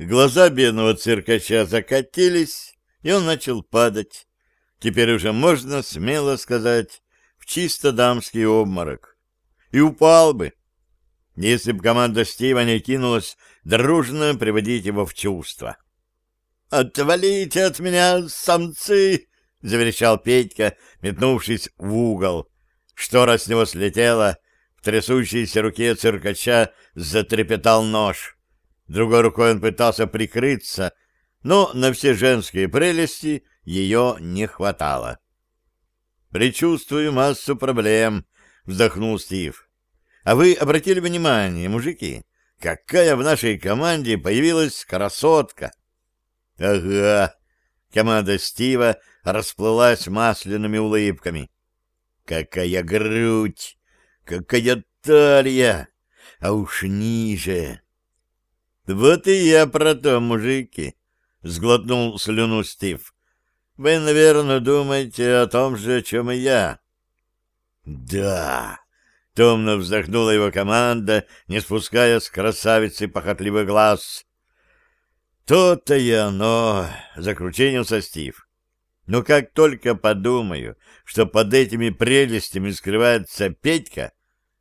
Глаза бедного циркача закатились, и он начал падать. Теперь уже можно смело сказать, в чисто дамский обморок. И упал бы, если бы команда Стива не кинулась дружно приводить его в чувство. «Отвалите от меня, самцы!» — заверещал Петька, метнувшись в угол. Штора с него слетела, в трясущейся руке циркача затрепетал нож. Другой рукой он пытался прикрыться, но на все женские прелести ее не хватало. «Предчувствую массу проблем», — вздохнул Стив. «А вы обратили внимание, мужики, какая в нашей команде появилась красотка?» «Ага», — команда Стива расплылась масляными улыбками. «Какая грудь! Какая талия! А уж ниже!» «Вот и я про то, мужики!» — сглотнул слюну Стив. «Вы, наверное, думаете о том же, о чем и я». «Да!» — томно вздохнула его команда, не спуская с красавицы похотливый глаз. «То-то и оно!» — закрученился Стив. «Но как только подумаю, что под этими прелестями скрывается Петька,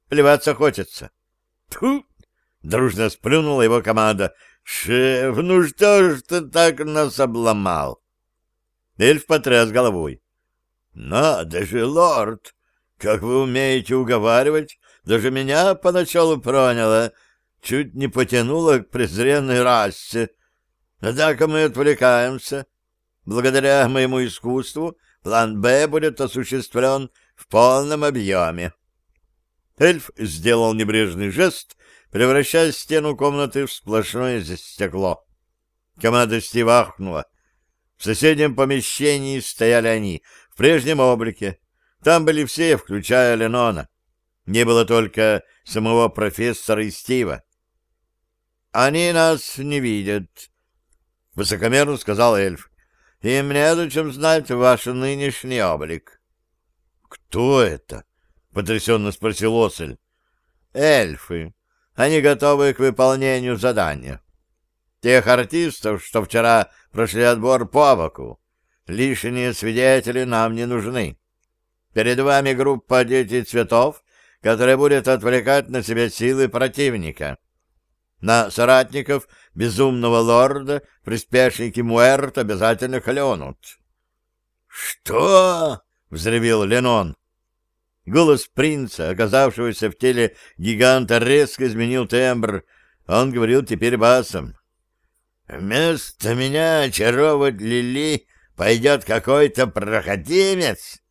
плеваться хочется». «Тьфу!» — дружно сплюнула его команда. «Шеф, ну что ж ты так нас обломал?» Эльф потряс головой. «Надо же, лорд! Как вы умеете уговаривать? Даже меня поначалу проняло, чуть не потянуло к презренной расе. Однако мы отвлекаемся. Благодаря моему искусству план «Б» будет осуществлен в полном объеме». Эльф сделал небрежный жест, превращая стену комнаты в сплошное стекло. Команда Стива ахнула. В соседнем помещении стояли они, в прежнем облике. Там были все, включая Ленона. Не было только самого профессора и Стива. «Они нас не видят», — высокомерно сказал эльф. «Им не зачем знать ваш нынешний облик». «Кто это?» — потрясенно спросил Осель. «Эльфы. Они готовы к выполнению задания. Тех артистов, что вчера прошли отбор по боку, лишние свидетели нам не нужны. Перед вами группа «Дети цветов», которая будет отвлекать на себя силы противника. На соратников безумного лорда приспешники Муэрт обязательно клянут. «Что?» — взревел Ленон. Голос принца, оказавшегося в теле гиганта, резко изменил тембр. Он говорил теперь басом. «Вместо меня очаровывать Лили пойдет какой-то проходимец.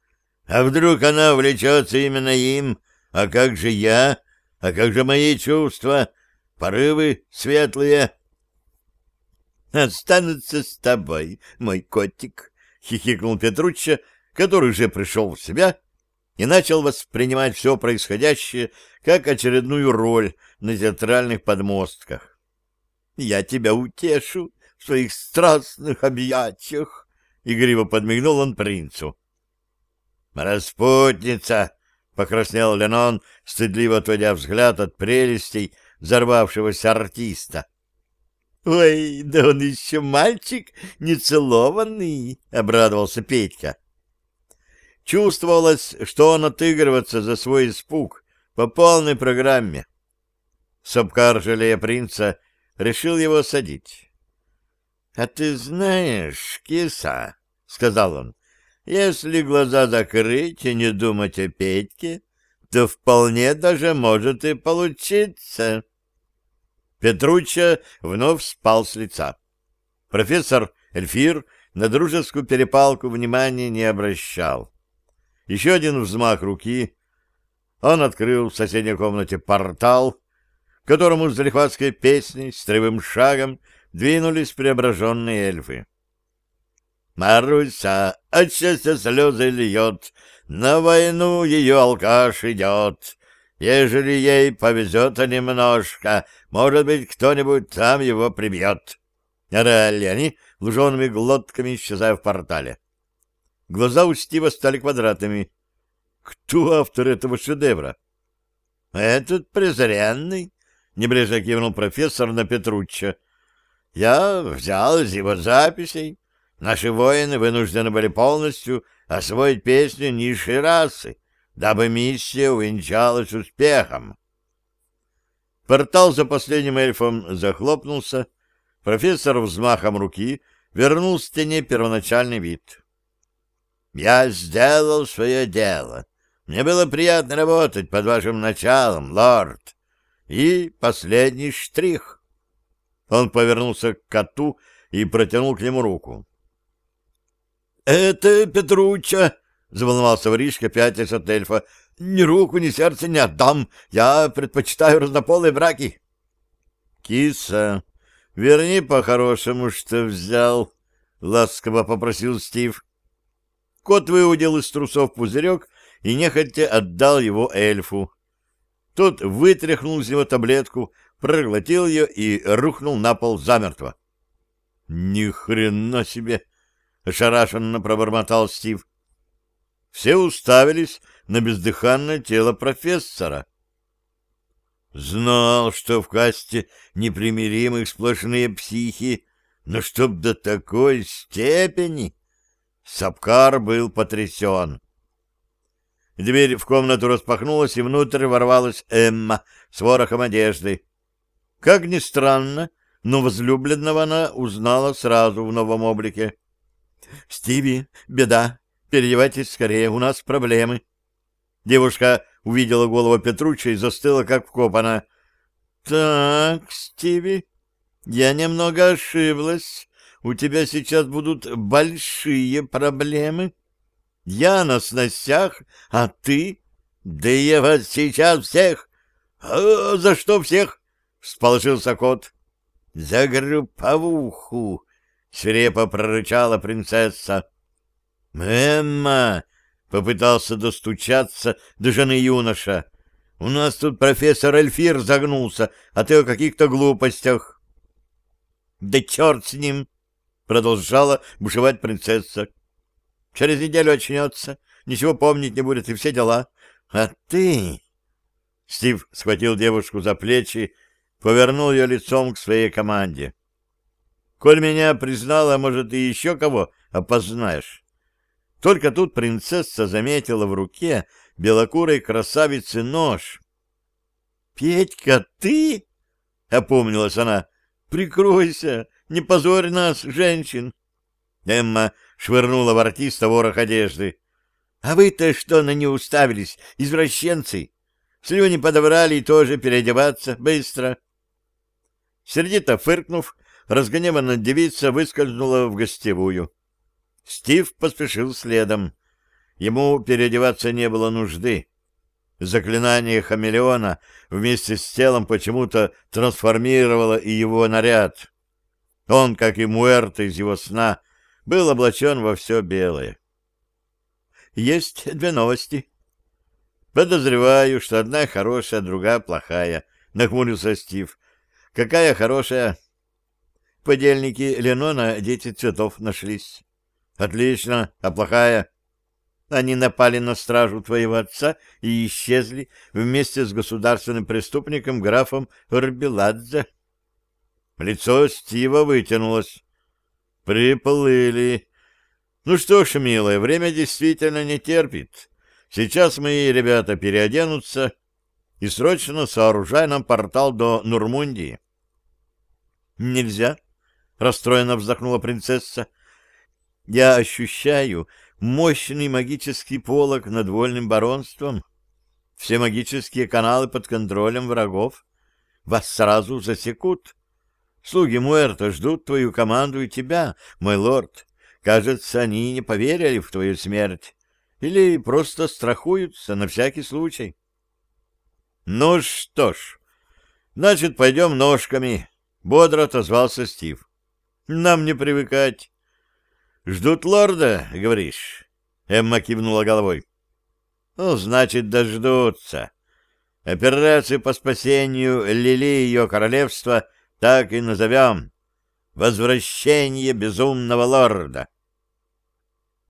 А вдруг она увлечется именно им? А как же я? А как же мои чувства? Порывы светлые?» «Останутся с тобой, мой котик», — хихикнул Петручча, который уже пришел в себя и начал воспринимать все происходящее как очередную роль на театральных подмостках. «Я тебя утешу в своих страстных объятиях!» — игриво подмигнул он принцу. «Распутница!» — покраснел Ленон, стыдливо отводя взгляд от прелестей взорвавшегося артиста. «Ой, да он еще мальчик нецелованный!» — обрадовался Петька. Чувствовалось, что он отыгрывается за свой испуг по полной программе. Сапкар, жалея принца, решил его садить. — А ты знаешь, киса, — сказал он, — если глаза закрыть и не думать о Петьке, то вполне даже может и получиться. Петруча вновь спал с лица. Профессор Эльфир на дружескую перепалку внимания не обращал. Еще один взмах руки. Он открыл в соседней комнате портал, к которому с залихватской песней строевым шагом двинулись преображенные эльфы. Маруся от счастья слезы льет, на войну ее алкаш идет. Ежели ей повезет немножко, может быть, кто-нибудь там его прибьет. Орали они, лужеными глотками исчезая в портале. Глаза у Стива стали квадратными. Кто автор этого шедевра? Этот презренный, небрежно кивнул профессор на Петручча. Я взял из его записей. Наши воины вынуждены были полностью освоить песню низшей расы, дабы миссия увенчалась успехом. Портал за последним эльфом захлопнулся. Профессор взмахом руки вернул стене первоначальный вид. «Я сделал свое дело. Мне было приятно работать под вашим началом, лорд. И последний штрих». Он повернулся к коту и протянул к нему руку. «Это Петруча!» — заволновался воришка, пятясь от эльфа. «Ни руку, ни сердце не отдам. Я предпочитаю разнополые браки». «Киса, верни по-хорошему, что взял», — ласково попросил Стив. Кот выудил из трусов пузырек и нехотя отдал его эльфу. Тот вытряхнул из него таблетку, проглотил ее и рухнул на пол замертво. — Ни хрена себе! — ошарашенно пробормотал Стив. Все уставились на бездыханное тело профессора. Знал, что в касте непримиримых сплошные психи, но чтоб до такой степени... Сапкар был потрясен. Дверь в комнату распахнулась, и внутрь ворвалась Эмма с ворохом одежды. Как ни странно, но возлюбленного она узнала сразу в новом облике. — Стиви, беда, переодевайтесь скорее, у нас проблемы. Девушка увидела голову Петруча и застыла, как вкопана. — Так, Стиви, я немного ошиблась. У тебя сейчас будут большие проблемы. Я на сносях, а ты? Да я вас сейчас всех... А за что всех? — всположился кот. — За групповуху! — свирепо прорычала принцесса. — Эмма! — попытался достучаться до жены юноша. — У нас тут профессор Эльфир загнулся, а ты о каких-то глупостях. — Да черт с ним! — продолжала бушевать принцесса. — Через неделю очнется, ничего помнить не будет и все дела. А ты... Стив схватил девушку за плечи повернул ее лицом к своей команде. «Коль меня признала, может, и еще кого опознаешь?» Только тут принцесса заметила в руке белокурой красавицы нож. «Петька, ты?» — опомнилась она. «Прикройся, не позорь нас, женщин!» Эмма швырнула в артиста ворох одежды. «А вы-то что на нее уставились, извращенцы? Слюни подобрали и тоже переодеваться быстро!» Сердито фыркнув, разгневанная девица выскользнула в гостевую. Стив поспешил следом. Ему переодеваться не было нужды. Заклинание хамелеона вместе с телом почему-то трансформировало и его наряд. Он, как и Муэрт из его сна, был облачен во все белое. Есть две новости. Подозреваю, что одна хорошая, другая плохая, — нахмурился Стив. Какая хорошая. Подельники Ленона дети цветов нашлись. Отлично. А плохая? Они напали на стражу твоего отца и исчезли вместе с государственным преступником графом Орбеладзе. Лицо Стива вытянулось. Приплыли. Ну что ж, милая, время действительно не терпит. Сейчас мои ребята переоденутся и срочно сооружай нам портал до Нурмундии. «Нельзя», — расстроенно вздохнула принцесса. «Я ощущаю мощный магический полог над вольным баронством. Все магические каналы под контролем врагов. Вас сразу засекут. Слуги Муэрта ждут твою команду и тебя, мой лорд. Кажется, они не поверили в твою смерть. Или просто страхуются на всякий случай». «Ну что ж, значит, пойдем ножками», Бодро отозвался Стив. Нам не привыкать. Ждут лорда, говоришь? Эмма кивнула головой. Ну, значит, дождутся. Операцию по спасению Лили и ее королевства так и назовем. Возвращение безумного лорда.